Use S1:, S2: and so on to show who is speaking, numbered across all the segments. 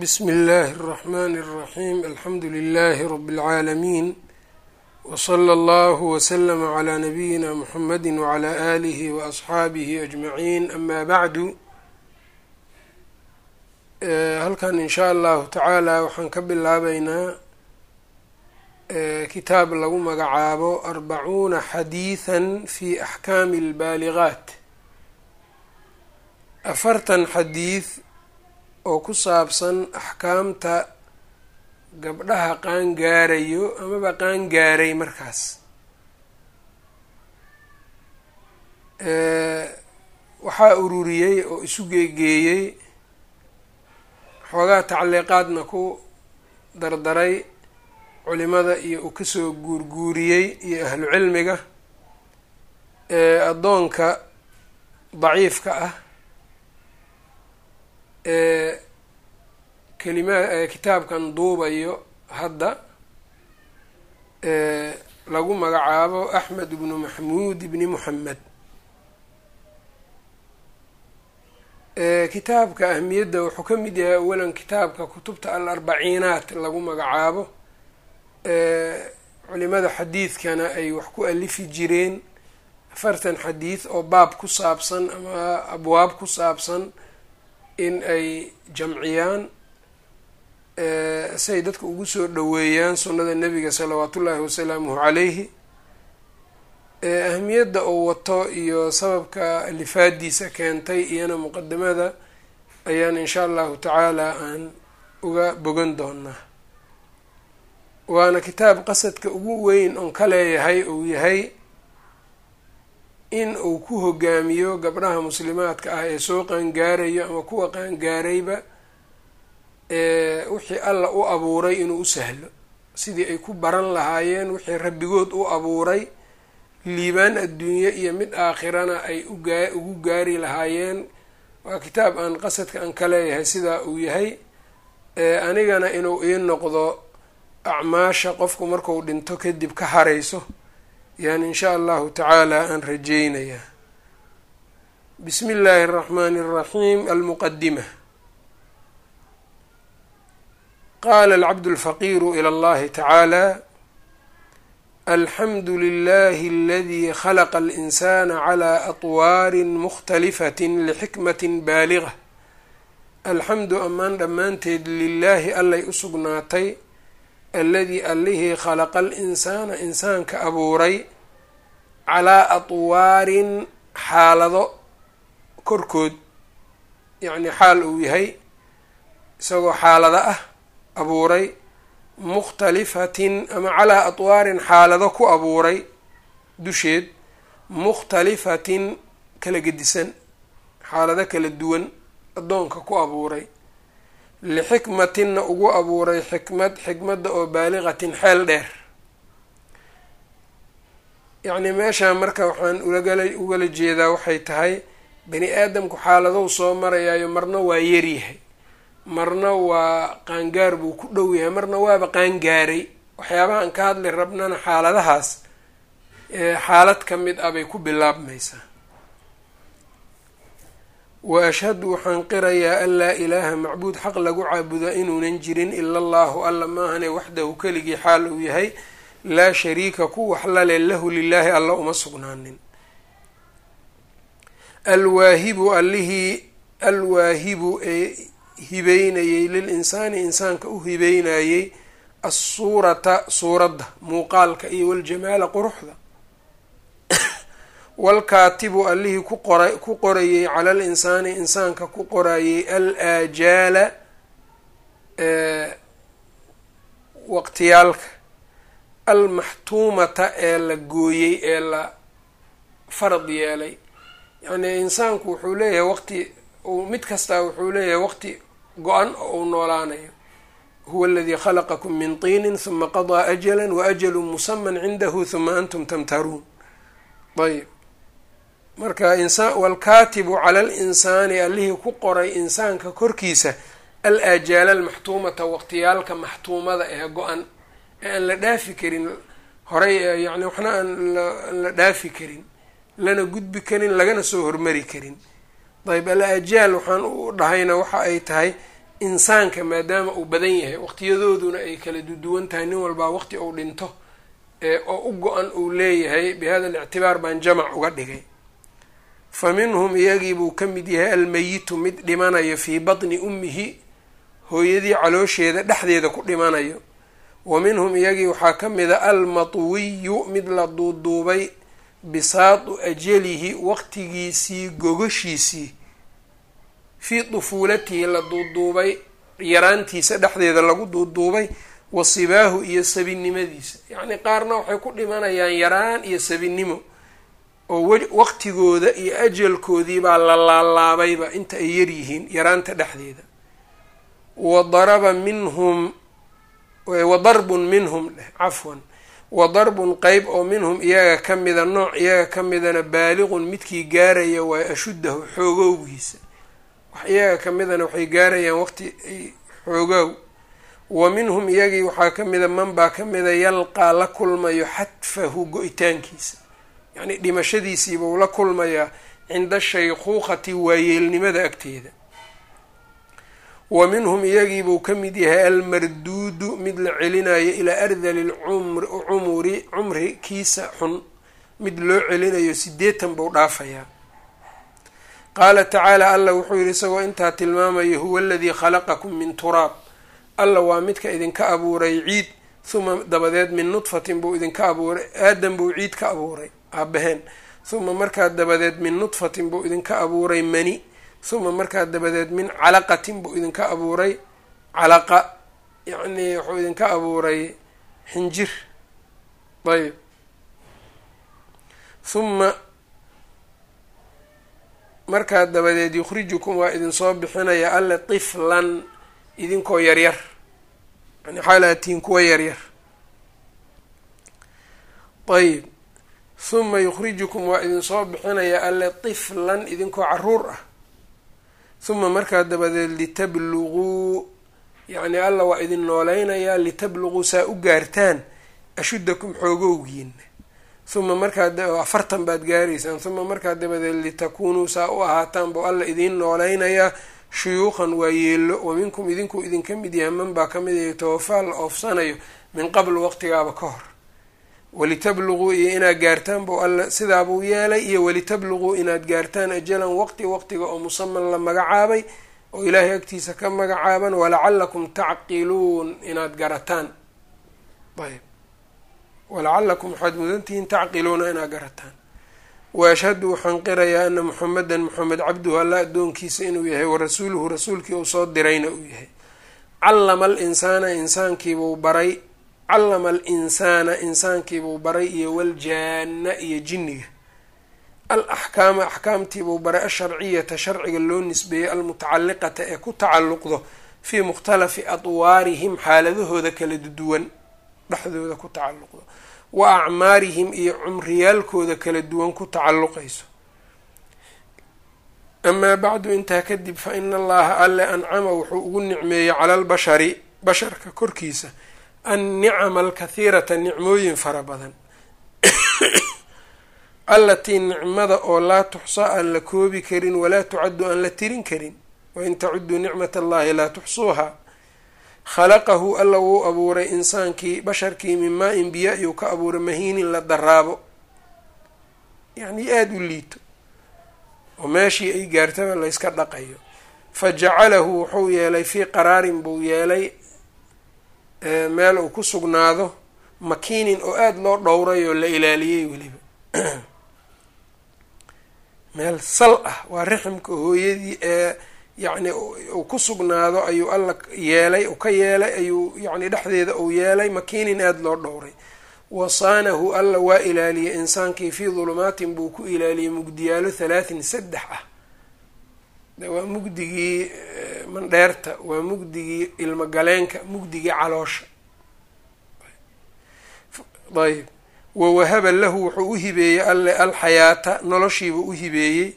S1: bsmi اllahi الرحmn الرaحيم alxamdu لlh رb العaalمين وصlى اllه وsلم عlى نbyina mحamedi وعlى آlih وأصxaabih أجmaعin ama bعdu halkan in sha allahu tacaala waxaan ka bilaabeynaa kitaab lagu magacaabo arbacuuna xadiiثa fi أxkaami اlbaaligaat afartan xadiid oo ku saabsan axkaamta gabdhaha qaangaarayo amaba qaangaaray markaas. Waxaa ururiyey oo isu geegeeyey xoogaa tacliiqaadna ku dardaray culimada iyo uu ka soo guurguuriyey iyo ahlu cilmiga addoonka daciifka ah kelima kitaabkan duubayo hadda lagu magacaabo axmed ibnu maxmuud ibni moxamed kitaabka ahmiyadda wuxuu ka mid yahay awalan kitaabka kutubta al arbaciinaat lagu magacaabo. Culimada xadiidkana ay wax ku alifi jireen. Afartan xadiid oo baab ku saabsan ama abwaab ku saabsan in ay jamciyaan siay dadka ugu soo dhoweeyaan sunnada nebiga salawaat ullaahi wasalaamuhu calayhi ahmiyadda uu wato iyo sababka alifaadiisa keentay iyana muqadamada ayaan insha allahu tacaala aan uga bogan doonaa. Waana kitaab qasadka ugu weyn oon ka leeyahay uu yahay in uu ku hogaamiyo gabdhaha muslimaadka ah ee soo qaangaarayo ama kuwa qaangaarayba wixii alla u abuuray inuu u sahlo. Sidii ay ku baran lahaayeen wixii rabbigood u abuuray liibaan adduunye iyo mid aakhirana ay ugu gaari lahaayeen. Waa kitaab aan qasadka aan ka leeyahay sidaa uu yahay anigana inuu ii noqdo acmaasha qofku marku dhinto kadib ka harayso yani in sha allahu tacaala aan rajeynayaa bismi illaahi اraxmani اraxiim almuqadima qala alcabd اlfaqiru ilى اllahi tacaala alxamdu lilahi aladi khalaqa alinsana clى atwaari mukhtalifaة lixikmat baaliga alxamdu amaan dhammaanteed lilaahi allay u sugnaatay alladii allihii khalaqa alinsaana insaanka abuuray calaa atwaarin xaalado korkood yacni xaal uu yahay isagoo xaalado ah abuuray mukhtalifatin ama calaa atwaarin xaalado ku abuuray dusheed mukhtalifatin kala gedisan xaalado kala duwan addoonka ku abuuray lixikmatinna ugu abuuray xikmad xikmadda oo baaliqatin xeel dheer. Yacni meeshaan marka waxaan ulagala ugala jeedaa waxay tahay bani aadamku xaaladow soo marayaayo marna waa yaryahay marna waa qaangaar buu ku dhow yahay marna waaba qaangaaray. Waxyaabaha aan ka hadli rabnana xaaladahaas xaalad ka mid ah bay ku bilaabmaysaa wa ashhadu waxaan qirayaa an laa ilaaha macbuud xaq lagu caabuda inuunan jirin ila allahu alla maahane waxdahu keligii xaal uu yahay laa shariika ku wax lale lahu lilaahi alla uma sugnaanin. Alwaahibu allihii alwaahibu ee hibeynayey lil insaani insaanka u hibeynayey assuurata suuradda muuqaalka iyo waljamaala quruxda walkaatibu allihii ku qora ku qorayey cala al insaanka ku qorayey al aajaala waqtiyaalka. Almaxtuumata ee la gooyey ee la farad yeelay. Yacnii insaanku wuxuu leeyahay waqti mid kastaa wuxuu leeyahay waqti go-an oo uu noolaanayo. Huwa aladii khalaqakum min tiinin huma qadaa ajala waajalu musaman cindahu huma antum tamtaruun. Ayb marka insaan walkaatibu cala alinsaani allihii ku qoray insaanka korkiisa al aajaala almaxtuumata waqtiyaalka maxtuumada ee go-an ee aan la dhaafi karin horay yani waxna aan la dhaafi karin lana gudbi karin lagana soo hormari karin. Ayb al aajaal waxaan u dhahayna waxa ay tahay insaanka maadaama uu badan yahay waqtiyadooduna ay kala duduwan tahay nin walbaa waqti uu dhinto oo u go-an uu leeyahay bihada alictibaar baan jamac uga dhigay fa minhum iyagii buu ka mid yahay almayitu mid dhimanayo fii batni ummihi hooyadii caloosheeda dhexdeeda ku dhimanayo. Wa minhum iyagii waxaa ka mida almatwiyu mid la duuduubay bisaatu ajalihi waqtigiisii gogashiisii fii dufuulatihi la duuduubay yaraantiisa dhexdeeda lagu duuduubay wa sibaahu iyo sabinimadiisa. Yacni qaarna waxay ku dhimanayaan yaraan iyo sabinimo oo waqtigooda iyo ajalkoodii baa la laalaabayba inta ay yaryihiin yaraanta dhexdeeda. Wa daraba minhum wa darbun minhum dheh cafwan wa darbun qeyb oo minhum iyaga ka mida nooc iyaga ka midana baaliqun midkii gaaraya waa ashuddahu xoogowgiisa. Wax iyaga ka midana waxay gaarayaan waqti xoogow. Wa minhum iyagii waxaa ka mida man baa ka mida yalqaa la kulmayo xadfahu go-itaankiisa yacni dhimashadiisiibuu la kulmayaa cinda shaykuukhati waayeelnimada agteeda. Wa minhum iyagiibuu ka mid yahay almarduudu mid la celinayo ilaa ardali cumuri cumri kiisa xun. Mid loo celinayo sideetan buu dhaafayaa qaala tacaala alla wuxuu yihi isagoo intaa tilmaamaya huwa aladii khalaqakum min turaab. Alla waa midka idinka abuuray ciid huma dabadeed min nudfatin buu idinka abuuray aadam buu ciid ka abuuray aabaheen. Huma markaa dabadeed min nudfatin buu idinka abuuray mani. Huma markaa dabadeed min calaqatin buu idinka abuuray calaqa. Yacnii wuxuu idinka abuuray xinjir ayb huma markaa dabadeed yukhrijukum waa idin soo bixinaya alle tiflan idinkoo yaryar. Yani xaalatiin kuwa yaryar. Ayb huma yukhrijukum waa idin soo bixinaya alle tiflan idinkoo carruur ah. Huma markaa dabadeed litabluguu yacni alla waa idin nooleynayaa litabluguu saa u gaartaan ashuddakum xoogowgiina huma markaa afartan baad gaaraysaan huma markaa dabadeed litakuunuu saa u ahaataan buu alla idiin nooleynayaa shuyuuqan waa yeelo wa minkum idinkuu idinka mid yahay man baa ka mid yahay tawafaa la oofsanayo min qabl waqtigaaba ka hor walitabluguu iyo inaad gaartaan buu alla sidaabuu yeelay iyo walitabluguu inaad gaartaan ajalan waqti waqtiga oo musaman la magacaabay oo ilaahay agtiisa ka magacaaban walacalakum tacqiluun inaad garataan ayb walacalakum waxaad mudantihiin tacqiluuna inaad garataan wa ashhadu waxaan qirayaa ana muxamedan moxamed cabduhu alla addoonkiisa inuu yahay wa rasuuluhu rasuulkii uu soo dirayna uu yahay callama al insaana insaankiibuu baray callama al insaana insaankiibuu baray iyo waljaana iyo jinniga. Al axkaama axkaamtiibuu baray asharciyata sharciga loo nisbeeyey almutacalliqata ee ku tacalluqdo fii mukhtalafi adwaarihim xaaladahooda kala duwan dhexdooda ku tacalluqdo. Wa acmaarihim iyo cumriyaalkooda kala duwan ku tacalluqayso. Amaa bacdu intaa kadib fa ina allaha alle ancama wuxuu ugu nicmeeyey cala albashari basharka korkiisa annicama alkathiirata nicmooyin fara badan. allatii nicmada oo laa tuxsaa aan la koobi karin walaa tucaddu aan la tirin karin. wain tacuduu nicmat allahi laa tuxsuuha khalaqahu alla wuu abuuray insaankii basharkii min maa-in biyo ayuu ka abuuray mahiinin la daraabo yacnii aada u liito oo meeshii ay gaartaba layska dhaqayo fa jacalahu wuxuu yeelay fii qaraarin buu yeelay meel uu ku sugnaado makiinin oo aada loo dhowray oo la ilaaliyey weliba. Meel sal ah waa riximka hooyadii ee yacni uu ku sugnaado ayuu alla yeelay u ka yeelay ayuu yacni dhexdeeda uu yeelay makiinin aada loo dhowray. Wasaanahu alla waa ilaaliyey insaankii fii dulumaatin buu ku ilaaliyey mugdiyaalo halaatin saddex ah waa mugdigii mandheerta waa mugdigii ilmogaleenka mugdigii caloosha. Ayb wawahaba lahu wuxuu u hibeeyey alle alxayaata noloshiibuu u hibeeyey.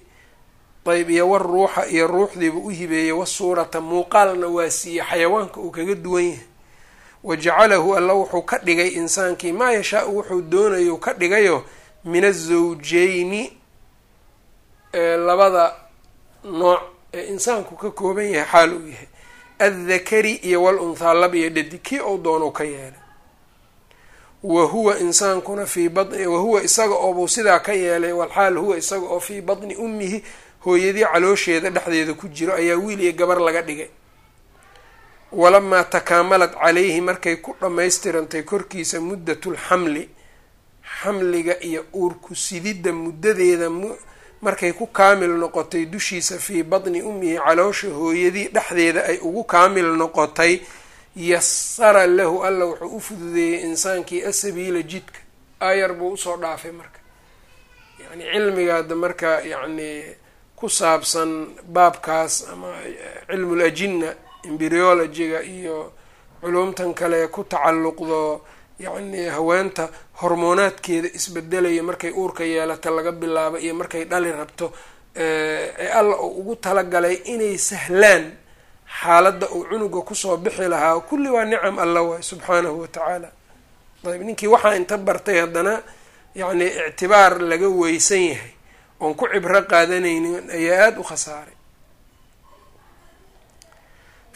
S1: Ayb iyo waruuxa iyo ruuxdiibuu u hibeeyey wasuurata muuqaalna waa siiyey xayawaanka uu kaga duwan yahay. Wa jacalahu alla wuxuu ka dhigay insaankii maa yashaau wuxuu doonayo ka dhigayo min azawjeyni labada nooc ee insaanku ka kooban yahay xaal uu yahay. Addakari iyo wal unthaa lab iyo dhadi kii ou doonuu ka yeelay. Wa huwa insaankuna fii bani wahuwa isaga oobuu sidaa ka yeelay walxaal huwa isaga oo fii badni ummihi hooyadii caloosheeda dhexdeeda ku jiro ayaa wiil iyo gabar laga dhigay. Walamaa takaamalad calayhi markay ku dhammaystirantay korkiisa muddatul xamli xamliga iyo uurku sididda muddadeeda markay ku kaamil noqotay dushiisa fii badni ummihi caloosha hooyadii dhexdeeda ay ugu kaamil noqotay yasara lahu alla wuxuu u fududeeyey insaankii asabiila jidka. Aayar buu u soo dhaafay marka. Yacni cilmigaada marka yacni ku saabsan baabkaas ama cilmul ajinna embryologiga iyo culumtan kale ku tacalluqdo yacni haweenta hormoonaadkeeda isbedelaya markay uurka yeelata laga bilaabo iyo markay dhali rabto ee alla uu ugu talagalay inay sahlaan xaaladda uu cunuga ku soo bixi lahaa. Kulli waa nicam alla waay subxaanahu wa tacaala. Ayb ninkii waxaa inta bartay haddana yacni ictibaar laga weysan yahay. Oon ku cibro qaadanaynin ayaa aada u khasaaray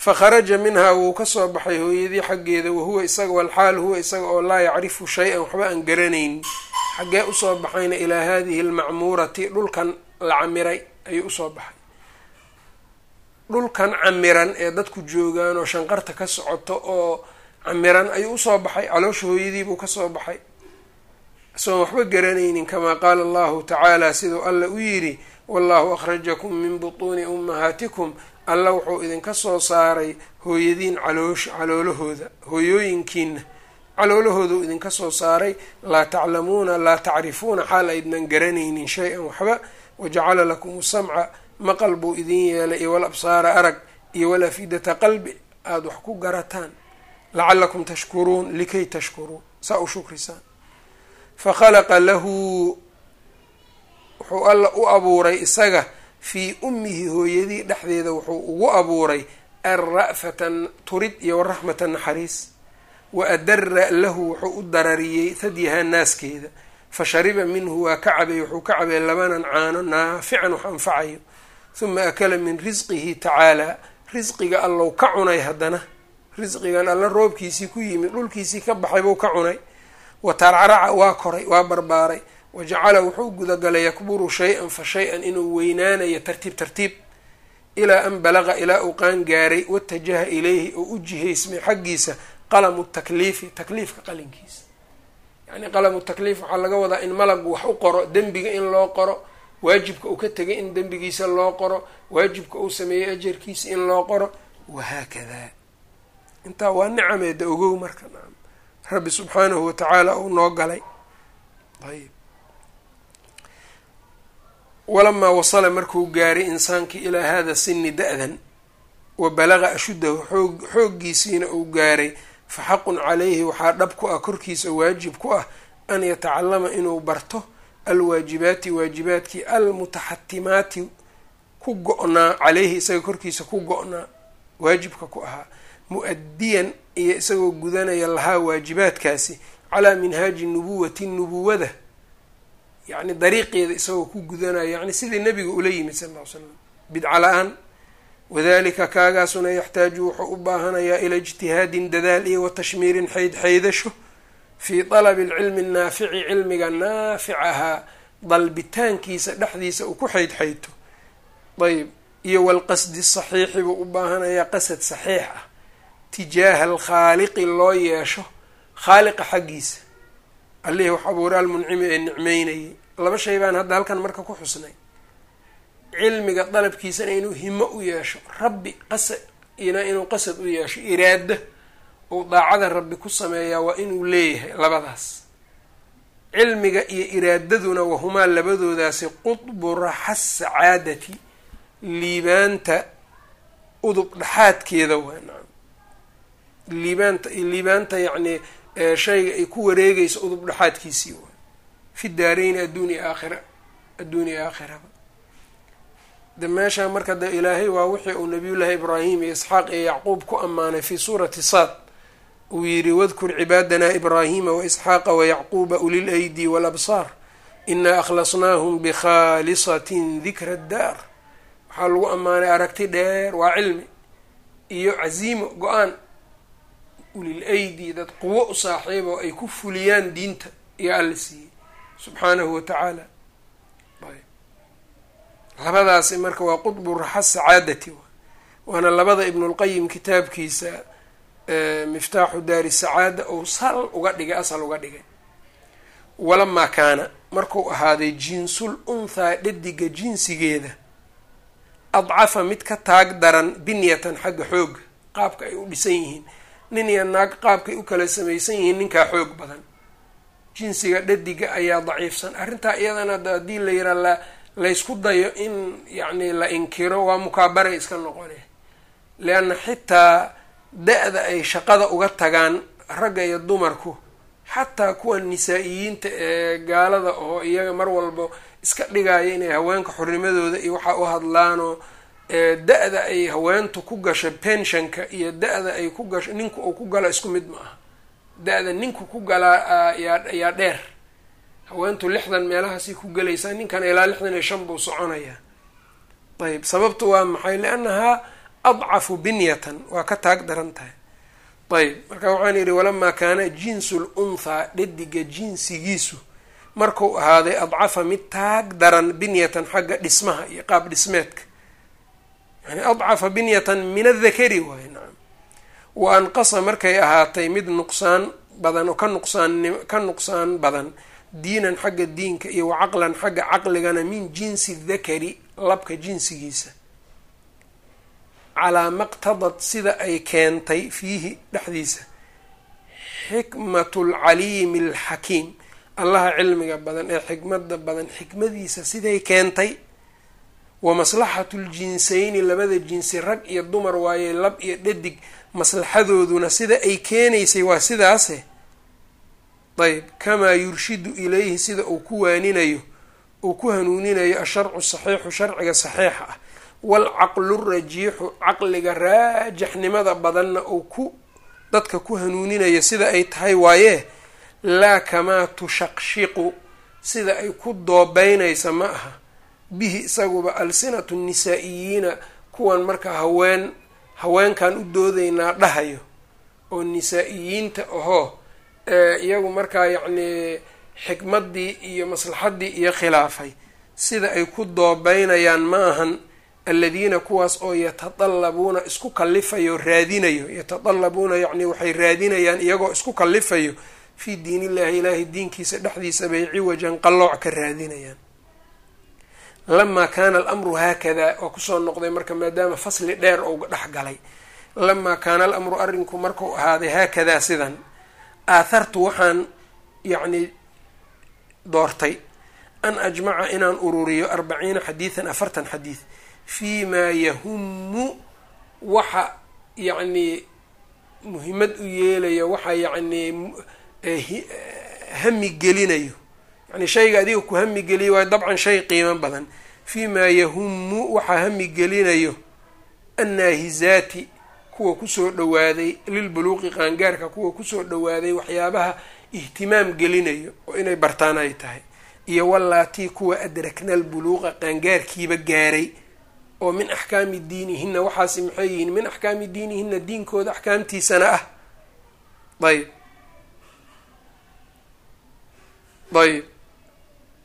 S1: fa kharaja minhaa wuu ka soo baxay hooyadii xaggeeda wahuwa isaga walxaal huwa isaga oo laa yacrifu shay-an waxba aan garanaynin xaggee u soo baxayna ilaa hadihi almacmuurati dhulkan la camiray ayuu u soo baxay. Dhulkan camiran ee dadku joogaan oo shanqarta ka socoto oo camiran ayuu u soo baxay caloosha hooyadiibuu ka soo baxay. Isagoon waxba garanaynin kamaa qaala allahu tacaala siduu alla u yidhi wallahu akhrajakum min butuuni ummahaatikum alla wuxuu idinka soo saaray hooyadiin caloosh caloolahooda. Hooyooyinkiina caloolahoodau idinka soo saaray. Laa taclamuuna laa tacrifuuna xaal aydnan garanaynin shay-an waxba. Wajacala lakum samca maqal buu idin yeelay iyo wal absaara arag iyo wal afidata qalbi aada wax ku garataan. Lacalakum tashkuruun likay tashkuruun. Saa u shukrisaan. Fakhalaqa lahu wuxuu alla u abuuray isaga fii ummihi hooyadii dhexdeeda wuxuu ugu abuuray alra'fatan turid iyo waraxmatan naxariis. Wa adara lahu wuxuu u darariyey thadyahaa naaskeeda. Fa shariba minhu waa ka cabay wuxuu ka cabay labanan caano naafican wax anfacayo. Huma akala min risqihi tacaalaa risqiga allow ka cunay haddana. Risqigan alla roobkiisii ku yimid dhulkiisii ka baxay buu ka cunay. Wa tarcaraca waa koray waa barbaaray wa jacala wuxuu gudagalay yakburu shay-an fa shay-an inuu weynaanayo tartiib tartiib ilaa an balaqa ilaa uu qaan gaaray watajaha ilayhi oo u jihaysmay xaggiisa qalamu takliifi takliifka qalinkiisa. Yacni qalamu takliif waxaa laga wadaa in malagu wax u qoro dembiga in loo qoro waajibka uu ka tegay in dembigiisa loo qoro waajibka uu sameeyey ajarkiisa in loo qoro wahaakadaa intaa waa nicameeda ogow marka rabbi subxaanahu watacaala uu noo galay. Ayb walamaa wasala markuu gaaray insaankii ilaa hada sini da-dan wa balaqa ashuddahu xoog xooggiisiina uu gaaray fa xaqun calayhi waxaa dhab ku ah korkiisa waajib ku ah an yatacalama inuu barto alwaajibaati waajibaadkii almutaxatimaati ku go-naa caleyhi isaga korkiisa ku go-naa waajibka ku ahaa mu'adiyan iyo isagoo gudanaya lahaa waajibaadkaasi calaa minhaaji nubuwati nubuwada yacni dariiqeeda isagoo ku gudanaya yacni sidii nabiga ula yimid sal ll ly slam bidca la'aan wadalika kaagaasuna yaxtaaju wuxuu u baahanayaa ila ijtihaadin dadaal iyo wa tashmiirin xayd xaydasho fii dalabi alcilmi annaafici cilmiga naaficahaa dalbitaankiisa dhexdiisa uu ku xaydxayto ayb iyo walqasdi saxiixi buu u baahanayaa qasad saxiix ah tijaaha alkhaaliqi loo yeesho khaaliqa xaggiisa. Allihii wax abuure almuncimi ee nicmeynayay laba shay baan hadda halkan marka ku xusnay. Cilmiga dalabkiisana inuu himo u yeesho rabbi qasad ina inuu qasad u yeesho iraada uu daacada rabbi ku sameeyaa waa inuu leeyahay labadaas. Cilmiga iyo iraadaduna wahumaa labadoodaasi qudbu raxa sacaadati liibaanta udub dhexaadkeeda waa liibaanta liibaanta yacni shayga ay ku wareegayso udub dhexaadkiisii waa fi daareyni adduuniya aakhira adduuniya aakhiraba de meeshaa marka de ilaahay waa wixii uu nabiyullaahi ibraahim iyo isxaaq iyo yacquub ku ammaanay fi suurati saad uu yidhi wadkur cibaadana ibraahima waisxaaqa wayacquuba ulil aydi walabsaar inaa akhlasnaahum bikhaalisatin dikra daar waxaa lagu ammaanay aragti dheer waa cilmi iyo casiimo go'aan ulil aydi dad quwo u saaxiib oo ay ku fuliyaan diinta iyo alla siiyey subxaanahu wa tacaala. Labadaasi marka waa qudbu raxa sacaadati waana labada ibnulqayim kitaabkiisa miftaaxu daari sacaada ou sal uga dhigay asal uga dhigay. Walamaa kaana marku ahaaday jinsul unthaa dhadiga jinsigeeda adcafa mid ka taag daran binyatan xagga xooga qaabka ay u dhisan yihiin. Nin iyo naag qaabkay u kala samaysan yihiin ninkaa xoog badan jinsiga dhadiga ayaa daciifsan. Arrintaa iyadana haddii la yiraa la laysku dayo in yacni la inkiro waa mukaabaray iska noqone. Leanna xitaa da-da ay shaqada uga tagaan ragga iyo dumarku xataa kuwa nisaa-iyiinta ee gaalada oo iyaga mar walba iska dhigaya inay haweenka xornimadooda iyo waxaa u hadlaanoo da-da ay haweentu ku gasho pensionka iyo da-da ay ku gasho ninku uu ku galo isku mid ma aha da-da ninku ku galaa ayaa dheer. Haweentu lixdan meelahaasay ku gelaysaa ninkan ilaa lixdan iyo shan buu soconayaa ayb sababtu waa maxay? Liannahaa adcafu binyatan waa ka taag daran tahay. Ayb marka waxaan yidhi walamaa kaana jinsul unthaa dhadiga jinsigiisu marku ahaaday adcafa mid taag daran binyatan xagga dhismaha iyo qaab dhismeedka. Yani adcafa binyatan min adakari waay wa anqasa markay ahaatay mid nuqsaan badan oo ka nuqsaan ka nuqsaan badan diinan xagga diinka iyo wa caqlan xagga caqligana min jinsi dakari labka jinsigiisa. Calaa maqtadad sida ay keentay fiihi dhexdiisa. Xikmatu lcaliimi alxakiim allaha cilmiga badan ee xikmada badan xikmadiisa siday keentay. Wa maslaxatu ljinsayni labada jinsi rag iyo dumar waaye lab iyo dhadig maslaxadooduna sida ay keenaysay waa sidaase. Ayb kamaa yurshidu ilayhi sida uu ku waaninayo uu ku hanuuninayo asharcu saxiixu sharciga saxiixa ah. Waalcaqlu rajiixu caqliga raajixnimada badanna uu ku dadka ku hanuuninayo sida ay tahay waaye laa kamaa tushaqshiqu sida ay ku doobeynaysa ma aha. Bihi isaguba alsinatu nisaa'iyiina kuwan marka haween haweenkan u doodaynaa dhahayo oo nisaa-iyiinta ahoo iyagu markaa yacnii xikmaddii iyo maslaxaddii iyo khilaafay. Sida ay ku doobeynayaan ma ahan aladiina kuwaas oo yatadallabuuna isku kalifayo raadinayo. Yatadallabuuna yacni waxay raadinayaan iyagoo isku kalifayo fii diin illahi ilaahay diinkiisa dhexdiisa bay ciwajan qallooc ka raadinayaan lamaa kaana alamru haakadaa waa ku soo noqday marka maadaama fasli dheer ou dhex galay. Lamaa kaana alamru arrinku markuu ahaaday haakadaa sidan aathartu waxaan yacni doortay an ajmaca inaan ururiyo arbaciina xadiidan afartan xadiid fii maa yahumu waxa yacnii muhimad u yeelayo waxa yacnii hami gelinayo. Yani shayga adiga ku hami geliyo waa dabcan shay qiimo badan fii maa yahumu waxaa hami gelinayo annaahizaati kuwa ku soo dhawaaday lilbuluuqi qaangaarka kuwa ku soo dhawaaday waxyaabaha ihtimaam gelinayo oo inay bartaan ay tahay. Iyo wallaatii kuwa adrakna albuluuqa qaangaarkiiba gaaray oo min axkaami diinihina waxaasi maxay yihiin? Min axkaami diinihina diinkooda axkaamtiisana ah. Ayb ayb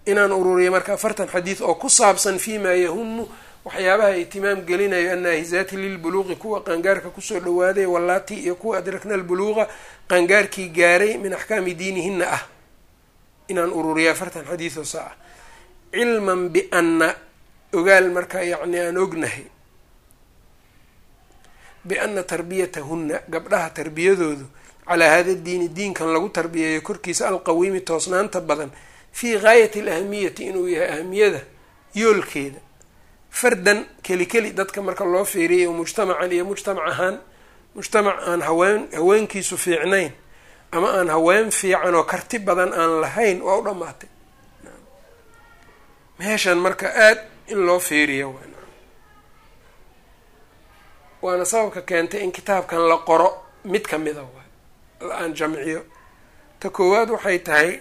S1: inaan ururiyo marka afartan xadiid oo ku saabsan fii maa yahumu waxyaabaha ihtimaam gelinayo annaahizaati lilbuluuqi kuwa qaangaarka ku soo dhawaaday wallaatii iyo kuwa adrakna albuluuqa qaangaarkii gaaray min axkaami diinihina ah. Inaan ururiyo afartan xadiid oo saa. Cilman biana ogaal marka yacni aan ognahay. Biana tarbiyatahunna gabdhaha tarbiyadoodu calaa hada diini diinkan lagu tarbiyeeyo korkiisa alqawiimi toosnaanta badan fii gaayati alahamiyati inuu yahay ahamiyada yoolkeeda. Fardan keli keli dadka marka loo fiiriyay mujtamacan iyo mujtamac ahaan mujtamac aan haween haweenkiisu fiicnayn ama aan haween fiican oo karti badan aan lahayn waa u dhammaatay. Meeshan marka aada in loo fiiriyo waana sababka keentay in kitaabkan la qoro mid ka mida waay la'aan jamciyo. Ta koowaad waxay tahay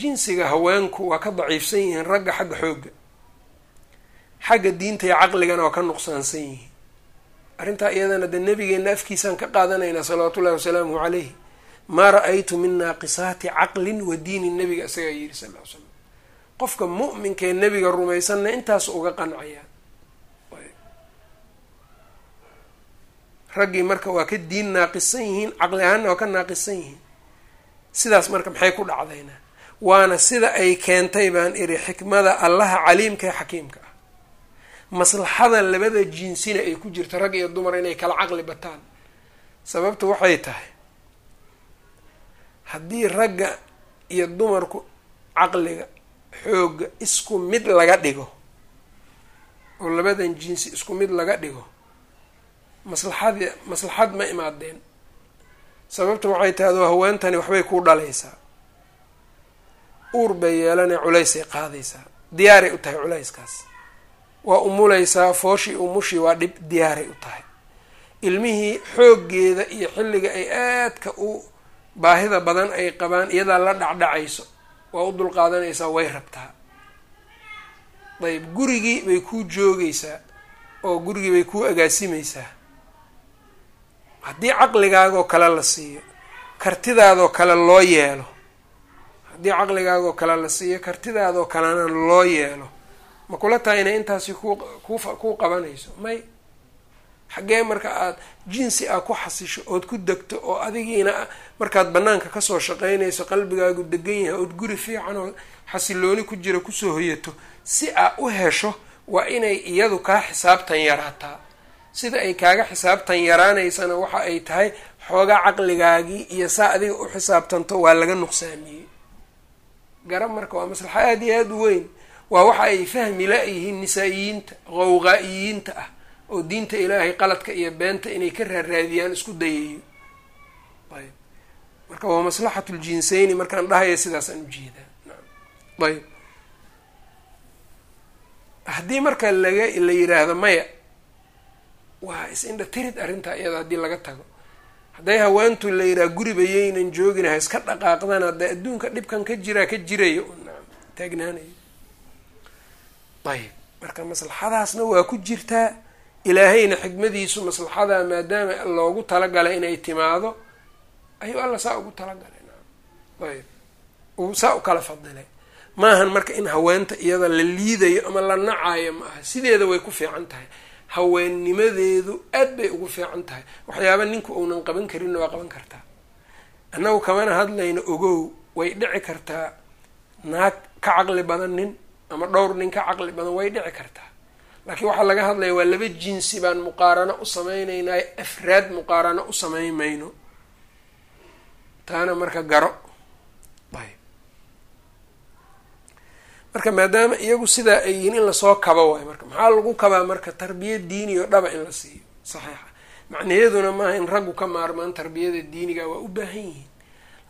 S1: jinsiga haweenku waa ka daciifsan yihiin ragga xagga xoogga. Xagga diinta iyo caqligana waa ka nuqsaansan yihiin. Arrintaa iyadana dee nabigeena afkiisaan ka qaadanaynaa salawaatu ullahi wasalaamuhu calayhi maa ra'aytu min naaqisaati caqlin wa diinin nabiga isagaa yidhi sal ly slam qofka mu'minkaee nebiga rumaysanna intaas uga qancaya. Raggii marka waa ka diin naaqisan yihiin caqli ahaanna waa ka naaqisan yihiin. Sidaas marka maxay ku dhacdayna waana sida ay keentay baan iri xikmada allaha caliimka ee xakiimka ah. Maslaxada labada jinsina ay ku jirto rag iyo dumar inay kala caqli bataan. Sababta waxay tahay haddii ragga iyo dumarku caqliga xoogga isku mid laga dhigo oo labadan jinsi isku mid laga dhigo maslaxad maslaxad ma imaadeen. Sababta waxay tahay adoo haweentani waxbay ku dhalaysaa uur bay yeelanee culaysay qaadaysaa. Diyaaray u tahay culayskaas. Waa umulaysaa fooshii umushii waa dhib diyaaray u tahay. Ilmihii xooggeeda iyo xilliga ay aadka u baahida badan ay qabaan iyadaa la dhacdhacayso. Waa u dulqaadanaysaa way rabtaa. Dayib gurigii bay kuu joogaysaa oo gurigii bay kuu agaasimaysaa. Haddii caqligaagoo kale la siiyo kartidaadoo kale loo yeelo haddii caqligaagoo kale la siiyo kartidaadoo kalena loo yeelo. Ma kula tahay inay intaasi ku ku kuu qabanayso. May xaggee marka aada jinsi ah ku xasisho ood ku degto oo adigiina markaad banaanka ka soo shaqeynayso qalbigaagu degan yahay ood guri fiican oo xasilooni ku jira ku soo hoyato si aa u hesho waa inay iyadu kaa xisaabtan yaraataa. Sida ay kaaga xisaabtan yaraanaysana waxa ay tahay xoogaa caqligaagii iyo saa adiga u xisaabtanto waa laga nuqsaamiyey garab marka waa maslaxa aada iyo aada u weyn. Waa waxa ay fahmi la-yihiin nisaa-iyiinta qowqaa-iyiinta ah oo diinta ilaahay qaladka iyo beenta inay ka raaraadiyaan isku dayayo ayb. Marka waa maslaxatu ljinseyni markaan dhahaya sidaasaan u jeedaa ayb. Haddii marka laga la yiraahdo maya waa is-indha tirid arrintaa iyada haddii laga tago hadday haweentu la yidhaha guriba yaynan joogin ha iska dhaqaaqdaan hadda adduunka dhibkan ka jiraa ka jirayo. Taagnaanayo ayb marka maslaxadaasna waa ku jirtaa ilaahayna xikmadiisu maslaxadaa maadaama loogu talagalay inay timaado ayuu alla saa ugu talagalay. Ayb uu saa u kala fadilay. Maahan marka in haweenta iyada la liidayo ama la nacayo ma aha sideeda way ku fiican tahay haweennimadeedu aad bay ugu fiican tahay. Waxyaaba ninku uunan qaban karinna waa qaban kartaa. Annagu kamana hadlayno ogow way dhici kartaa. Naag ka caqli badan nin ama dhowr nin ka caqli badan way dhici kartaa. Laakiin waxaa laga hadlaya waa laba jinsi baan muqaarano u sameynaynayo afraad muqaarano u sameyn mayno taana marka garo ayb marka maadaama iyagu sidaa ay yihiin in la soo kaba waayo marka. Maxaa lagu kabaa marka tarbiya diini oo dhaba in la siiyo? Saxiixa. Macnaheeduna maaha in raggu ka maarmaan tarbiyada diiniga waa u baahan yihiin.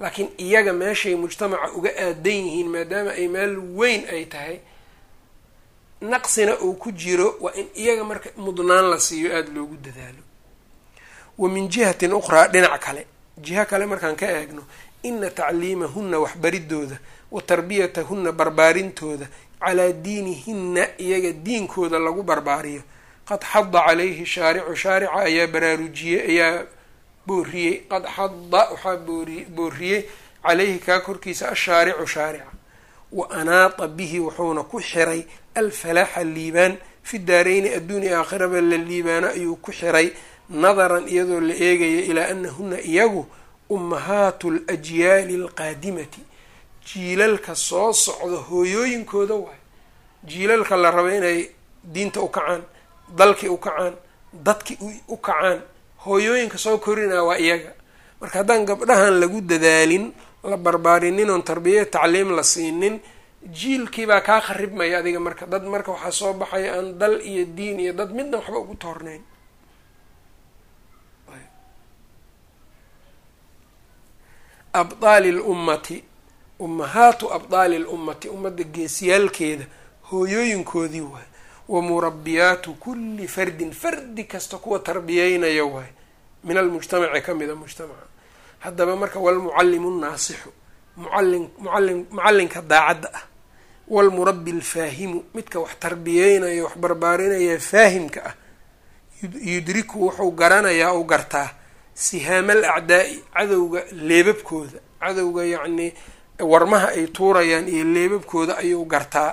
S1: Laakiin iyaga meeshay mujtamaca uga aadan yihiin maadaama ay meel weyn ay tahay naqsina uu ku jiro waa in iyaga marka mudnaan la siiyo aada loogu dadaalo. Wa min jihatin ukhraa dhinac kale. Jiho kale markaan ka eegno ina tacliimahunna waxbaridooda wa tarbiyatahunna barbaarintooda calaa diinihinna iyaga diinkooda lagu barbaariyo qad xada calayhi shaaricu shaarica ayaa baraarujiyey ayaa booriyey qad xada waxaa boori booriyey calayhi kaa korkiisa ashaaricu shaarica wa anaata bihi wuxuuna ku xiray alfalaaxa liibaan fi daareyni adduuni aakhiraba la liibaano ayuu ku xiray nadaran iyadoo la eegaya ilaa anahuna iyagu ummahaatu alajyaali alqaadimati. Jiilalka soo socda hooyooyinkooda waayo jiilalka la rabo inay diinta u kacaan dalkii u kacaan dadkii u kacaan hooyooyinka soo korinaa waa iyaga. Marka haddaan gabdhahan lagu dadaalin la barbaarinin oon tarbiya tacliim la siinin jiilkiibaa kaa kharibmaya adiga marka. Dad marka waxaa soo baxaya aan dal iyo diin iyo dad midna waxba ugu toornayn abdaali lummati ummahaatu abdaali lummati ummadda geesiyaalkeeda hooyooyinkoodii waay. Wa murabbiyaatu kulli fardin fardi kasta kuwa tarbiyeynaya waay. Min almujtamaci kamida mujtamaca. Haddaba marka walmucallimu nnaasixu mucallin mucallin mucallinka daacadda ah. Walmurabbi alfaahimu midka wax tarbiyeynayo wax barbaarinaya faahimka ah. Yudriku wuxuu garanayaa u gartaa sihaama al acdaa'i cadowga leebabkooda. Cadowga yacnii warmaha ay tuurayaan iyo leebabkooda ayuu gartaa.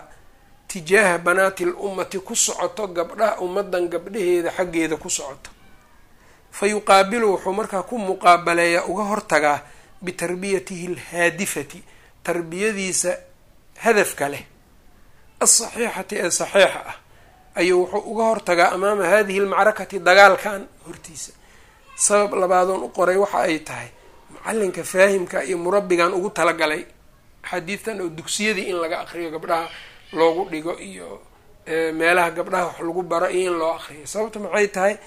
S1: Tijaaha banaati l ummati ku socoto gabdhaha ummadan gabdhaheeda xaggeeda ku socoto. Fa yuqaabilu wuxuu markaa ku muqaabaleeyaa uga hortagaa bitarbiyatihi alhaadifati tarbiyadiisa hadafka leh. Alsaxiixati ee saxiixa ah ayuu wuxuu uga hortagaa amaama hadihi almacrakati dagaalkan hortiisa sabab labaadoon u qoray waxa ay tahay macalinka faahimka iyo murabbigan ugu talagalay axaadiistan oo dugsiyadii in laga aqriyo gabdhaha loogu dhigo iyo meelaha gabdhaha wax lagu baro iyo in loo aqriyo sababta maxay tahay?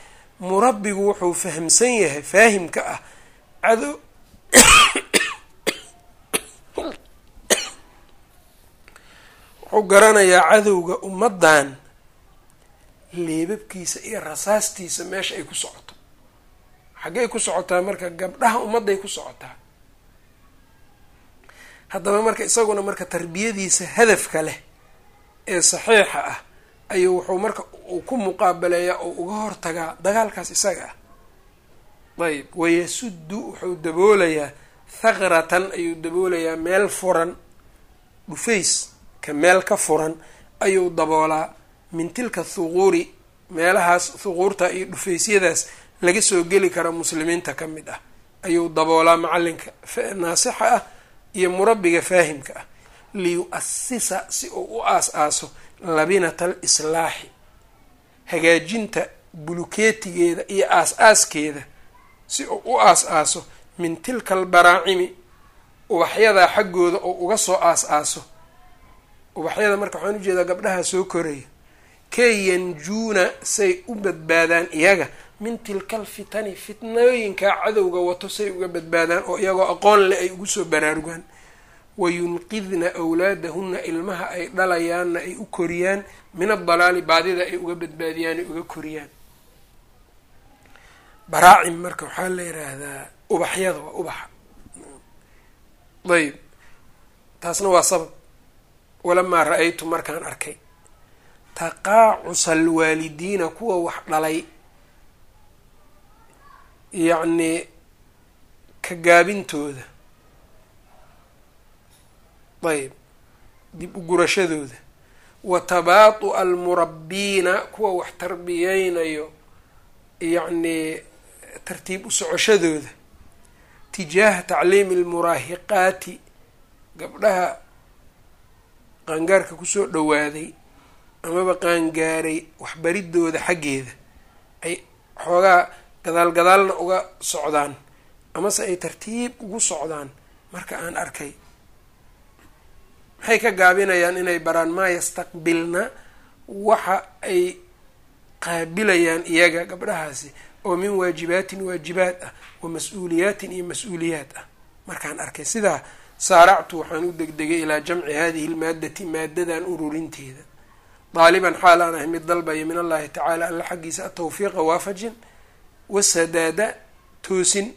S1: Murabbigu wuxuu fahamsan yahay faahimka ah cadow wuxuu garanayaa cadowga ummaddan leebabkiisa iyo rasaastiisa meesha ay ku socoto xaggey ku socotaa marka gabdhaha ummadday ku socotaa. Haddaba marka isaguna marka tarbiyadiisa hadafka leh ee saxiixa ah ayuu wuxuu marka uu ku muqaabaleeyaa oo uga hortagaa dagaalkaas isaga ah. Ayb wayasuddu wuxuu daboolayaa thaqratan ayuu daboolayaa meel furan dhufays ka meel ka furan ayuu daboolaa min tilka thuquuri meelahaas thuquurta iyo dhufaysyadaas laga soo geli kara muslimiinta ka mid ah. Ayuu daboolaa macalinka naasixa ah iyo murabbiga faahimka ah. Liyu-asisa si uu u aas-aaso labinata al islaaxi. Hagaajinta bulukeetigeeda iyo aas-aaskeeda si uu u aas-aaso min tilka albaraacimi ubaxyadaa xaggooda oo uga soo aas-aaso. Ubaxyada marka waxaan u jeedaa gabdhaha soo koraya kay yanjuuna say u badbaadaan iyaga min tilka alfitani fitnooyinkaa cadowga wato say uga badbaadaan oo iyagoo aqoon leh ay ugu soo baraarugaan. Wayunqidna awlaadahunna ilmaha ay dhalayaanna ay u koriyaan. Min adalaali baadida ay uga badbaadiyaan ay uga koriyaan. Baraacim marka waxaa la yiraahdaa ubaxyada waa ubaxa ayb taasna waa sabab. Walamaa ra'aytu markaan arkay. Taqaacusa alwaalidiina kuwa wax dhalay yacnii ka gaabintooda. Ayb dib u gurashadooda. Wa tabaatu-a almurabbiina kuwa wax tarbiyeynayo yacnii tartiib u socoshadooda. Tijaaha tacliimi almuraahiqaati gabdhaha qaangaarka ku soo dhowaaday amaba qaangaaray waxbaridooda xaggeeda. Ay xoogaa gadaal gadaalna uga socdaan amase ay tartiib ugu socdaan marka aan arkay. Maxay ka gaabinayaan inay baraan maa yastaqbilna? Waxa ay qaabilayaan iyaga gabdhahaasi oo min waajibaatin waajibaad ah wa mas'uuliyaatin iyo mas'uuliyaad ah. Markaan arkay sidaa saaractu waxaan u degdegay ilaa jamci hadihi lmaadati maadadan ururinteeda. Daaliban xaal aan mid dalbaya min allahi tacaala alla xaggiisa atawfiiqa waafajin wasadaada toosin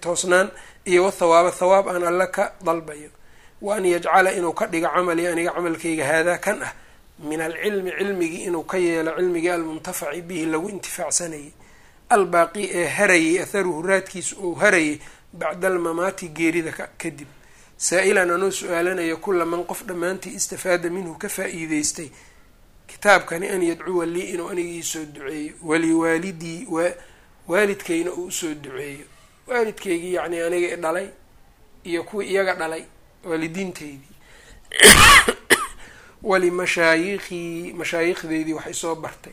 S1: toosnaan iyo wathawaaba thawaab aan alla ka dalbayo. Wa an yajcala inuu ka dhigo camali aniga camalkayga haadaa kan ah min alcilmi cilmigii inuu ka yeelo cilmigii almuntafaci bihi lagu intifaacsanayay albaaqi ee harayay atharuhu raadkiisa ou harayay bacda almamaati geerida kadib saa-ilan anoo su'aalanaya kula man qof dhammaantii istafaada minhu ka faa-iideystay kitaabkani an yadcuwa lii inuu aniga iisoo duceeyo waliwaalidii waalidkayna uu u soo duceeyo. Waalidkaygii yacni aniga i dhalay iyo kuwii iyaga dhalay waalidiinteydii. Walimashaayikii mashaayikhdeydii wax isoo bartay.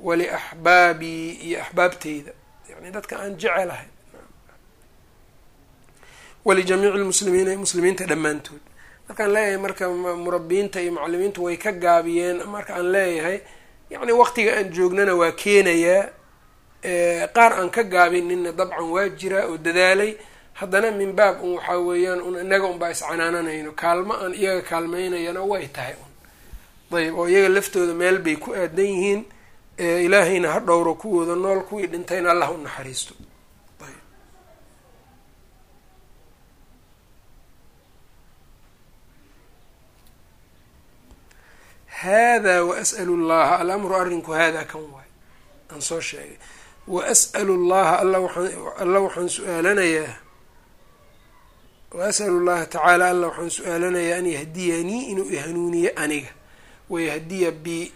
S1: Waliaxbaabii iyo axbaabteyda yani dadka aan jecelahay. Walijamiici lmuslimiina muslimiinta dhammaantood. Markaan leeyahay marka murabbiyiinta iyo macalimiintu way ka gaabiyeen. Marka aan leeyahay yacni waqtiga aan joognana waa keenayaa qaar aan ka gaabinina dabcan waa jiraa oo dadaalay. Haddana min baab un waxaa weeyaan un inaga unbaa iscanaananayno kaalmo aan iyaga kaalmeynayana way tahay un. Ayb oo iyaga laftooda meel bay ku aadan yihiin. Ilaahayna ha dhowro kuwooda nool kuwii dhintayna allah u naxariisto. Hada waas'lu llaha alamru arrinku hada kan waay. Aan soo sheegay wa as'alu llaha alla waxaan su'aalanayaa wa llaha tacaala alla waxaan su'aalanayaa an yahdiyanii inuu ihanuuniyo aniga wayahdiya bi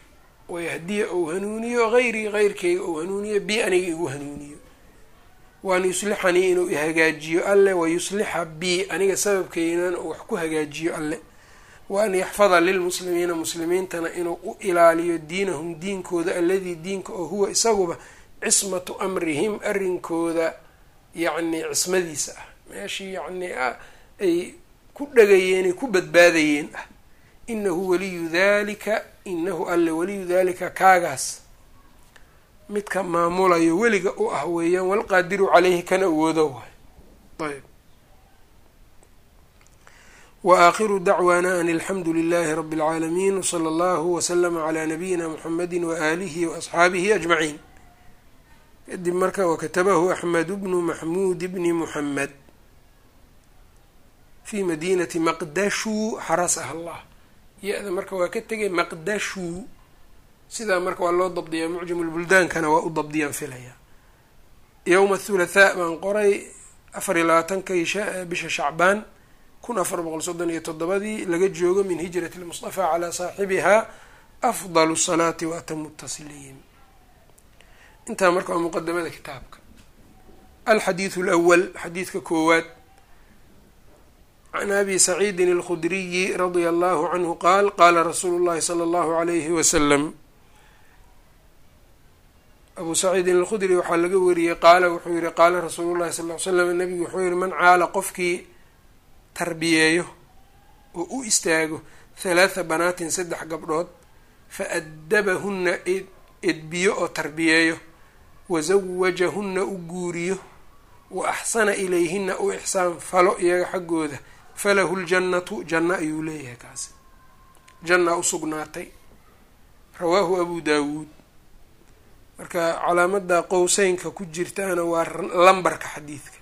S1: wayahdiya ou hanuuniyo hayrii heyrkayga ou hanuuniyo bi aniga igu hanuuniyo waan yuslixanii inuu ihagaajiyo alle wayuslixa bi aniga sababkeynana uu wax ku hagaajiyo alle wa an yaxfada lilmuslimiina muslimiintana inuu u ilaaliyo diinahum diinkooda alladii diinka oo huwa isaguba cismatu amrihim arrinkooda yacni cismadiisa ah. Meeshii yacni ay ku dhagayeen ay ku badbaadayeen ah. Inahu waliyu dalika inahu alle waliyu dalika kaagaas. Midka maamulayo weliga u ah weeyaan walqaadiru caleyhi kana awoodo waay. Ayb. Wa aakhiru dacwaana an alxamdu lilahi rabi اlcaalamiin wsala allahu waslama calaa nabiyina muxamedi waaalihi waasxaabihi ajmaciin kadib marka wakatabahu axmed bnu maxmuud bni muxamed fi madinati maqdashu xarasaha allah. Ya-da marka waa ka tegay maqdashu sidaa marka waa loo dabdiyaa mucjam lbuldaankana waa u dabdiyaan filayaa yowma thulahaa baan qoray afar iyo labaatankii bisha shacbaan kun afar boqol soddon iyo toddobadii laga joogo min hijrati lmustafa calaa saaxibihaa afdalu salaati wa atamu tasliim intaa marka waa muqadamada kitaabka. Alxadiidu alawal xadiidka koowaad. Can abi saciidin alkhudriyi radia allahu canhu qaal qaala rasuulu llahi sala allahu alayhi wasalam abuu saciidin alkhudri waxaa laga wariyey qaala wuxuu yihi qaala rasuulu llahi sal ly slam nabigu wuxuu yihi man caala qofkii tarbiyeeyo oo u istaago halaatha banaatin saddex gabdhood fa addabahunna edbiyo oo tarbiyeeyo wasawajahunna u guuriyo wa axsana ilayhina u ixsaan falo iyaga xaggooda falahu ljannatu janno ayuu leeyahay kaasi. Janna usugnaatay rawaahu abu daawuud. Marka calaamada qowseynka ku jirtaana waa lambarka xadiidka.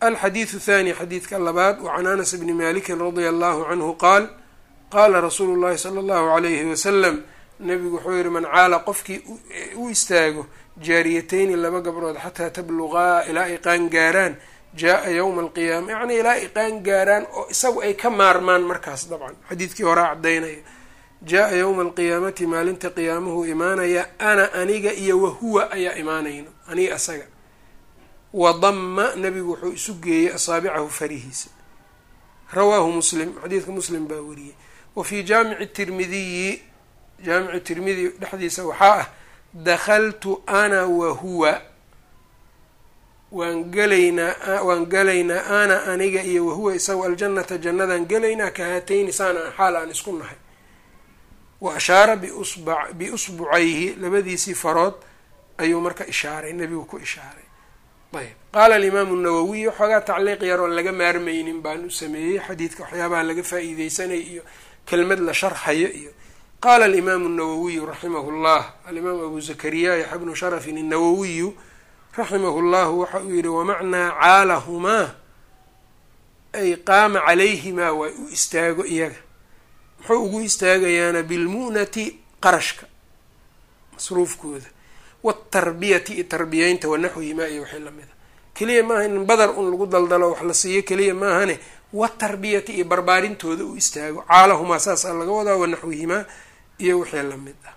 S1: Alxadiidu thani xadiidka labaad wa can anas bni malikin radia allahu canhu qaal qaala rasuulu llahi sala allahu alayhi wasalam nabigu wuxuu yihi man caala qofkii u istaago jaariyateyni laba gabdhood xataa tabluqaa ilaa ay qaan gaaraan jaa-a yowma alqiyaama yacnii ilaa ay qaan gaaraan oo isagu ay ka maarmaan markaas dabcan. Xadiidkii horaa caddaynaya. Jaa-a yowma alqiyaamati maalinta qiyaamuhu imaanaya ana aniga iyo wahuwa ayaa imaanayno aniga asaga. Wadama nabigu wuxuu isu geeyey asaabicahu farihiisa. Rawaahu muslim xadiidka muslim baa wariyey. Wa fii jaamici tirmidiyi jaamicu tirmidi dhexdiisa waxaa ah dakhaltu ana wahuwa waan gelaynaa waan gelaynaa ana aniga iyo wahuwa isagu aljannata jannadaan gelaynaa ka haatayni saana xaal aan isku nahay. Wa ashaara biusba biusbucayhi labadiisii farood ayuu marka ishaaray nebigu ku ishaaray. Ayb. Qaala alimaamu nawowiy waxoogaa tacliiq yar oon laga maarmaynin baan u sameeyey xadiidka waxyaabaha laga faa-iideysanay iyo kelmad la sharxayo iyo qaala alimaamu nawowiyu raximahu llah alimaam abu zakariya yaxya bnu sharafin annawowiyu raximahu llahu waxa uu yihi wamacnaa caalahumaa ay qaama calayhimaa waa u istaago iyaga muxuu ugu istaagayaana bilmu'nati qarashka masruufkooda watarbiyati iyo tarbiyeynta wanaxwihimaa iyo wixii lamida keliya maaha in badar un lagu daldalo wax la siiyo keliya maahane watarbiyati iyo barbaarintooda u istaago caalahumaa saasaa laga wadaa wanaxwihimaa iyo wixii la mid ah.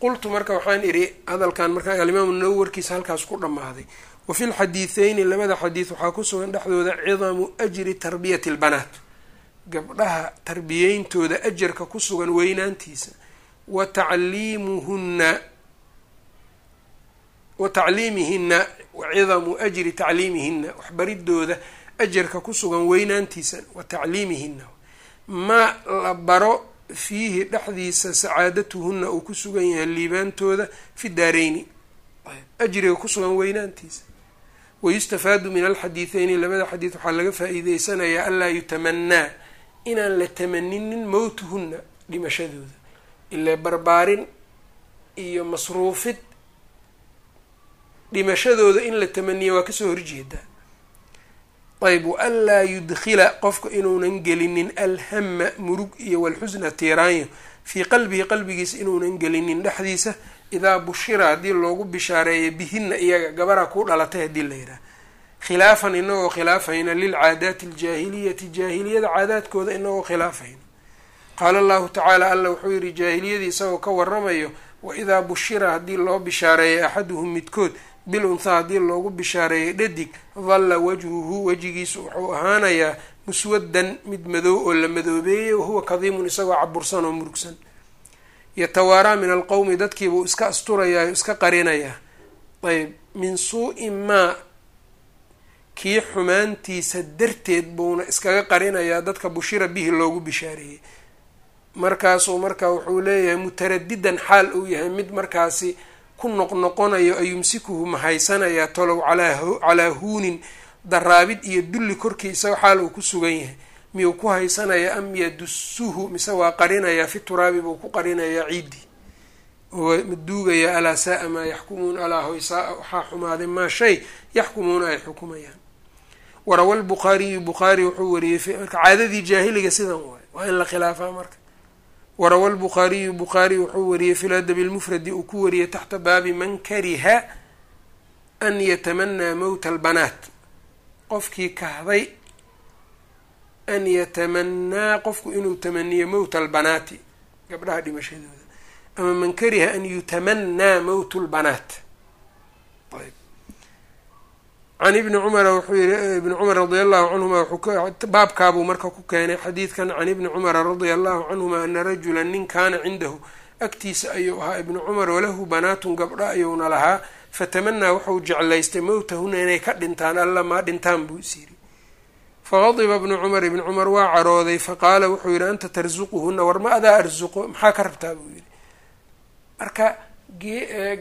S1: Qultu marka waxaan idhi hadalkan markaa alimaamu nawowi warkiisa halkaas ku dhammaaday wa fi lxadiitheyni labada xadiid waxaa ku sugan dhexdooda cidamu ajri tarbiyati lbanaat gabdhaha tarbiyeyntooda ajarka ku sugan weynaantiisa wa tacliimuhunna wa tacliimihina cidamu ajri tacliimihina waxbaridooda ajarka ku sugan weynaantiisa wa tacliimihina ma la baro fiihi dhexdiisa sacaadatuhuna uu ku sugan yahay liibaantooda fi daareyni ajriga ku sugan weynaantiisa. Wayustafaadu min alxadiitheyni labada xadiid waxaa laga faa-iideysanayaa anlaa yutamanaa inaan la tamaninin mowtuhunna dhimashadooda. Ilaa barbaarin iyo masruufid dhimashadooda in la tamaniya waa ka soo horjeedaa ayb waanlaa yudkhila qofka inuunan gelinin alhama murug iyo walxusna tiiraanyo. Fii qalbihi qalbigiisa inuunan gelinin. Dhexdiisa idaa bushira haddii loogu bishaareeyo bihinna iyaga gabaraa ku dhalatay haddii la yidhaah khilaafan inagoo khilaafayna lilcaadaati aljaahiliyati jaahiliyada caadaadkooda inagoo khilaafayna. Qaala allahu tacaala alla wuxuu yihi jaahiliyadii isagoo ka waramayo waidaa bushira haddii loo bishaareeyay axaduhum midkood bil unthaa haddii loogu bishaareeyay dhadig dalla wajhuhu wejigiisu wuxuu ahaanayaa muswaddan mid madoow oo la madoobeeyey wahuwa kadiimun isagoo cabursan oo murugsan. Yatawaaraa min alqowmi dadkiibuu iska asturayaa o iska qarinayaa. Ayb min suu-i maa kii xumaantiisa darteed buuna iskaga qarinayaa dadka bushira bihi loogu bishaareeyey markaasuu marka wuxuu leeyahay mutaradidan xaal uu yahay mid markaasi ku noqnoqonayo ayumsikuhu mahaysanayaa tolow calaa huunin daraabid iyo dulli korkii isaga xaal uu ku sugan yahay. Miyuu ku haysanaya am yadusuhu mise waa qarinayaa fi turaabi buu ku qarinayaa ciiddii ma duugaya alaa saa-a maa yaxkumuuna alaa hoysaa-a waxaa xumaaday maa shay yaxkumuuna ay xukumayaan. Warawa lbukhaariyu bukhaari wuxuu wariyey marka caadadii jaahiliga sidan waay waa in la khilaafaa marka warawa lbukhaariyu bukhaari wuxuu wariyey fi ladabi lmufradi uu ku wariyey taxta baabi man kariha an yatamanaa mowta albanaat qofkii kahday an yatamanaa qofku inuu tamaniyo mowta albanaati gabdhaha dhimashadooda ama man kariha an yutamanaa mowtu lbanaat can ibni cumara wuxuu yihi ibni cumar radia allahu canhuma baabkaabuu marka ku keenay xadiidkan can ibni cumara radia allahu canhuma ana rajula nin kaana cindahu agtiisa ayuu ahaa ibni cumar walahu banaatun gabdho ayuuna lahaa fatamanaa wuxuu jeclaystay mowtahuna inay ka dhintaan alla maa dhintaan buu is yiri faqadiba ibnu cumar ibni cumar waa carooday faqaala wuxuu yihi anta tarsuquhuna war ma adaa arsuqo maxaa ka rabtaa buu yihi marka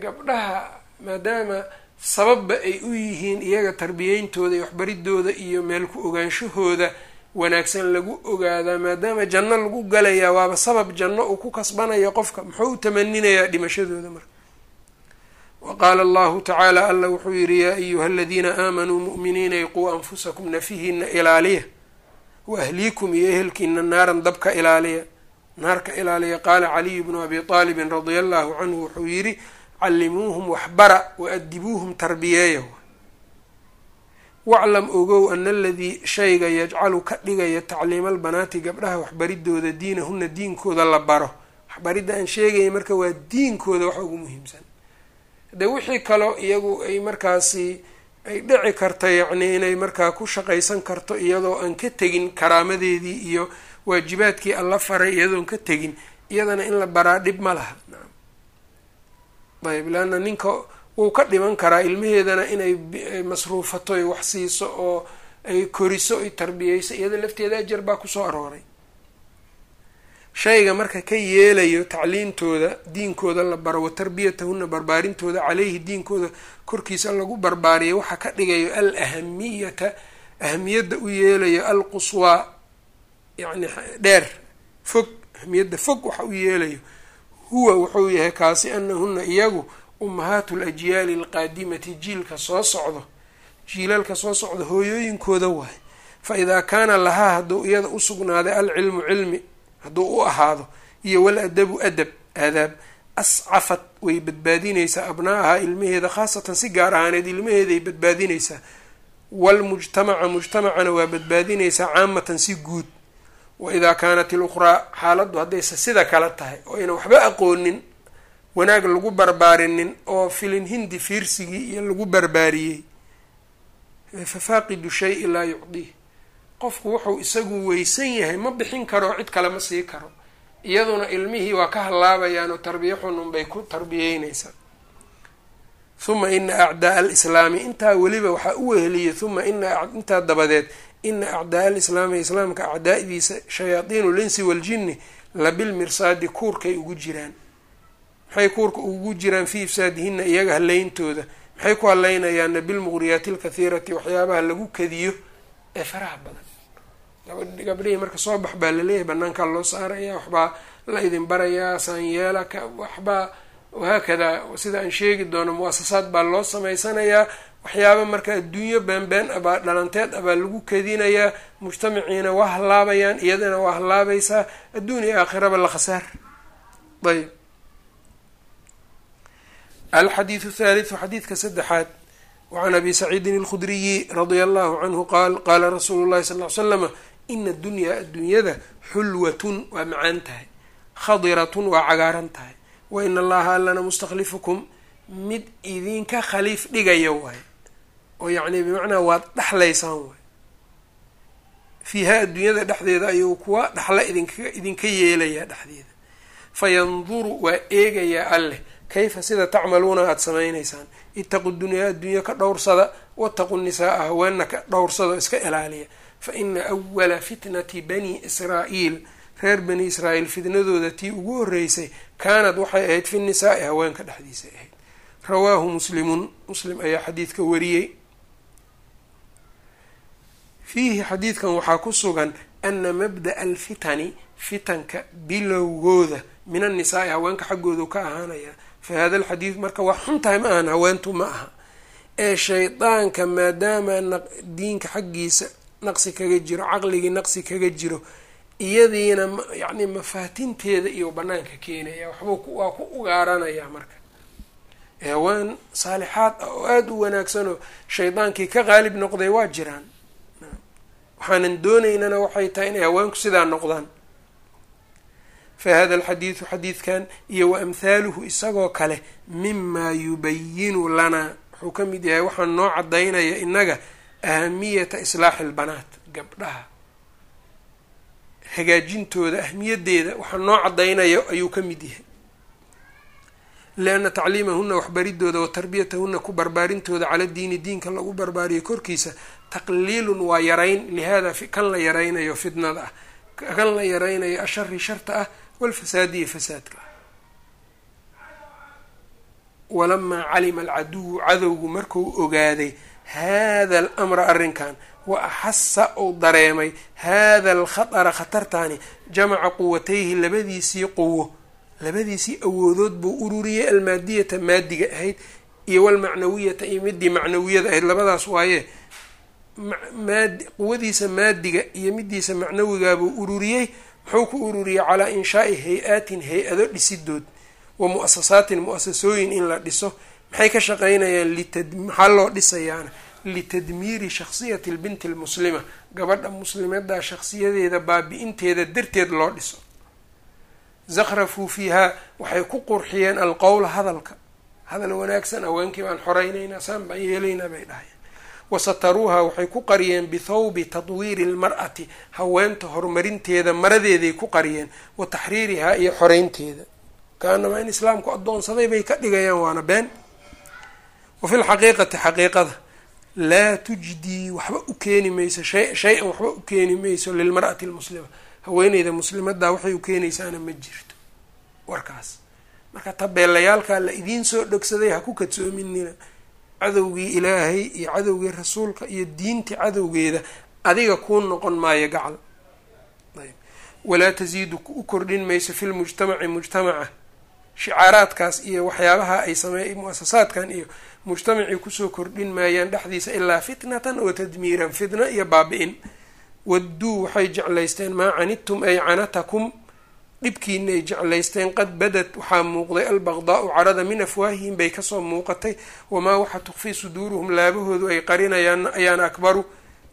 S1: gabdhaha maadaama sababba ay u yihiin iyaga tarbiyeyntooda iyo waxbaridooda iyo meel ku ogaanshahooda wanaagsan lagu ogaadaa maadaama janno lagu galayaa waaba sabab janno uu ku kasbanaya qofka. Muxuu u tamaninayaa dhimashadooda marka? Wa qaala allahu tacaala alla wuxuu yihi yaa ayuha aladiina aamanuu mu'miniina iquu anfusakum nafihiina ilaaliya wa ahliikum iyo ehelkiina naaran dabka ilaaliya. Naarka ilaaliya qaala caliyu bnu abi aalibin radia allahu canhu wuxuu yidhi callimuuhum waxbara wa adibuuhum tarbiyeeya waclam ogow ana aladii shayga yajcalu ka dhigaya tacliima albanaati gabdhaha waxbaridooda diinahuna diinkooda la baro. Waxbaridda aan sheegaya marka waa diinkooda wax ugu muhiimsan. De wixii kaloo iyagu ay markaasi ay dhici karta yacni inay markaa ku shaqaysan karto iyadoo aan ka tegin karaamadeedii iyo waajibaadkii alla faray iyadoon ka tegin iyadana in la baraa dhib ma laha ayb leanna ninka wuu ka dhiman karaa ilmaheedana inay masruufato ay wax siiso oo ay koriso ay tarbiyeyso iyada lafteeda ajar baa ku soo arooray. Shayga marka ka yeelayo tacliintooda diinkooda la baro wa tarbiyatahuna barbaarintooda caleyhi diinkooda korkiisa lagu barbaariyo waxaa ka dhigayo al ahamiyata ahamiyadda u yeelayo al quswaa yacni dheer fog ahamiyadda fog waxa u yeelayo huwa wuxuu yahay kaasi anahuna iyagu ummahaatu lajyaali alqaadimati jiilka soo socdo jiilalka soo socda hooyooyinkooda waay. Fa idaa kaana lahaa hadduu iyada usugnaaday alcilmu cilmi hadduu u ahaado iyo wal adabu adab aadaab ascafat way badbaadinaysaa abnaaha ilmaheeda khaasatan si gaar ahaaneed ilmaheeday badbaadinaysaa. Walmujtamaca mujtamacana waa badbaadinaysaa caamatan si guud wa idaa kaanat ilukhraa xaaladdu haddayse sida kale tahay oo ayna waxba aqoonin wanaag lagu barbaarinin oo filin hindi fiirsigii iyo lagu barbaariyey fa faaqidu shay laa yucdiih qofku wuxuu isagu weysan yahay ma bixin karo cid kale ma sii karo iyaduna ilmihii waa ka hallaabayaan oo tarbiya xunun bay ku tarbiyeynaysaa huma ina acdaa alislaami intaa weliba waxaa u weheliyay huma ina intaa dabadeed ina acdaa alislaami islaamka acdaa'diisa shayaadiinu linsi waljinni labilmirsaadi kuurkay ugu jiraan maxay kuurka ugu jiraan fii ifsaadihina iyaga hallayntooda maxay ku hallaynayaana bilmuqriyaati alkathiirati waxyaabaha lagu kadiyo ee faraha badan gabdhihii marka soo bax baa la leeyahay banaankaa loo saaraya waxbaa la idin barayaa saanyeela waxbaa wahaakadaa sida aan sheegi doono mu'asasaad baa loo samaysanayaa waxyaaba marka adduunyo beenbeen abaa dhalanteed abaa lagu kadinayaa mujtamaciina waa hallaabayaan iyadana waa hallaabaysaa adduun iyo aakhiraba la khasaar ayb alxadiidu thaalitثu xadiidka saddexaad wacan abi saciidin اlkhudriyi radia allahu canhu qaal qaala rasuulu llahi sal ly slama ina adunyaa addunyada xulwatun waa macaan tahay khadiratun waa cagaaran tahay wa ina allaha allana mustaklifukum mid idinka khaliif dhigaya waay. Oo yacni bimacnaa waad dhexlaysaan waay. Fiiha adduunyada dhexdeeda ayuu kuwa dhexla idinka idinka yeelayaa dhexdeeda. Fayanduru waa eegayaa alleh kayfa sida tacmaluuna aada samaynaysaan. Itaqu dunyaa addunya ka dhowrsada. Wataqu nisaaa haweenna ka dhowrsada iska ilaaliya. Fa ina awala fitnati bani israa'iil reer bani israa'iil fitnadooda tii ugu horreysay kaanad waxay ahayd fi nisaai haweenka dhexdiisay ahayd. Rawaahu muslimun muslim ayaa xadiidka wariyey. Fiihi xadiidkan waxaa ku sugan ana mabda'a alfitani fitanka bilowgooda min annisaai haweenka xaggoodu ka ahaanaya. Fa hada alxadiid marka waa xun tahay ma ahan haweentu ma aha. Ee shaydaanka maadaama diinka xaggiisa naqsi kaga jiro caqligii naqsi kaga jiro iyadiina yacni mafaatinteeda iyo banaanka keenaya waxbuu waa ku ugaaranayaa marka. Haween saalixaad ah oo aada u wanaagsanoo shaydaankii ka qaalib noqday waa jiraan. Waxaanan doonaynana waxay tahay inay haweenku sidaa noqdaan. Fa hada alxadiidu xadiidkan iyo wa amhaaluhu isagoo kale mimaa yubayinu lanaa wuxuu ka mid yahay waxaa noo cadaynaya inaga ahamiyata islaaxi lbanaat gabdhaha hagaajintooda ahmiyaddeeda waxaa noo cadaynayo ayuu ka mid yahay. Lianna tacliimahuna waxbaridooda wa tarbiyatahuna ku barbaarintooda cala diini diinka lagu barbaariyo korkiisa taqliilun waa yarayn. Lihaada kan la yaraynayo fitnada ah. Kan la yaraynayo ashari sharta ah walfasaadi iyo fasaadka. Walamaa calima alcaduwu cadowgu marku ogaaday hada alamra arrinkan wa axasa uu dareemay hada alkhatara khatartaani jamaca quwatayhi labadiisii quwo labadiisii awoodood buu ururiyey almaadiyata maadiga ahayd iyo walmacnawiyata iyo midii macnawiyada ahayd labadaas waaye quwadiisa maadiga iyo midiisa macnawigaabuu ururiyey muxuu ku ururiyey calaa inshaai hay'aatin hay'ado dhisidood wa mu'asasaatin mu'asasooyin in la dhiso maxay ka shaqeynayaan maxaa loo dhisayaana litadmiiri shaksiyati lbinti lmuslima gabadha muslimadaa shaksiyadeeda baabi'inteeda darteed loo dhiso zakhrafuu fiihaa waxay ku qurxiyeen alqowla hadalka hadal wanaagsan haweenkii baan xoreynaynaa saan baan yeelaynaa bay dhahayeen wasataruuha waxay ku qariyeen bithawbi tadwiiri lmar'ati haweenta horumarinteeda maradeeday ku qariyeen wa taxriirihaa iyo xoreynteeda kaanamaa in islaamku addoonsaday bay ka dhigayaan waana been wa fi lxaqiiqati xaqiiqada laa tujdii waxba u keeni mayso shay shay-an waxba u keeni mayso lilmar'ati lmuslima haweeneyda muslimadaa waxay u keenaysaana ma jirto. Warkaas. Marka tabeelayaalkaa la idiin soo dhogsaday ha ku kadsoominina. Cadowgii ilaahay iyo cadowgii rasuulka iyo diintii cadowgeeda adiga kuu noqon maayo gacal. Walaa tasiidu u kordhin mayso fi lmujtamaci mujtamaca. Shicaaraadkaas iyo waxyaabaha ay sameey mu'asasaadkan iyo mujtamacii ku soo kordhin maayaan dhexdiisa ilaa fitnatan wa tadmiiran fitna iyo baabi'in. Wadduu waxay jeclaysteen maa canidtum ay canatakum. Dhibkiina ay jeclaysteen qad badad waxaa muuqday albaqdaau carada min afwaahihim bay ka soo muuqatay. Wamaa waxa tukfii suduuruhum laabahoodu ay qarinayaana ayaana akbaru.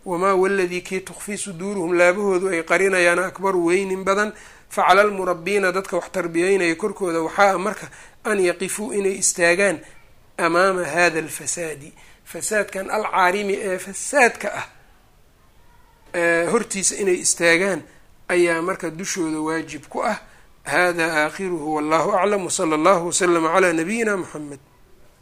S1: Wamaa waladii kii tukfii suduuruhum laabahoodu ay qarinayaana akbaru weynin badan. Facala almurabiina dadka wax tarbiyeynaya korkooda waxaa marka an yaqifuu inay istaagaan amaama hada alfasaadi fasaadkan alcaarimi ee fasaadka ah hortiisa inay istaagaan ayaa marka dushooda waajib ku ah hada aakhiruhu wallahu aclam wsala allahu waslama calaa nabiyina muxamed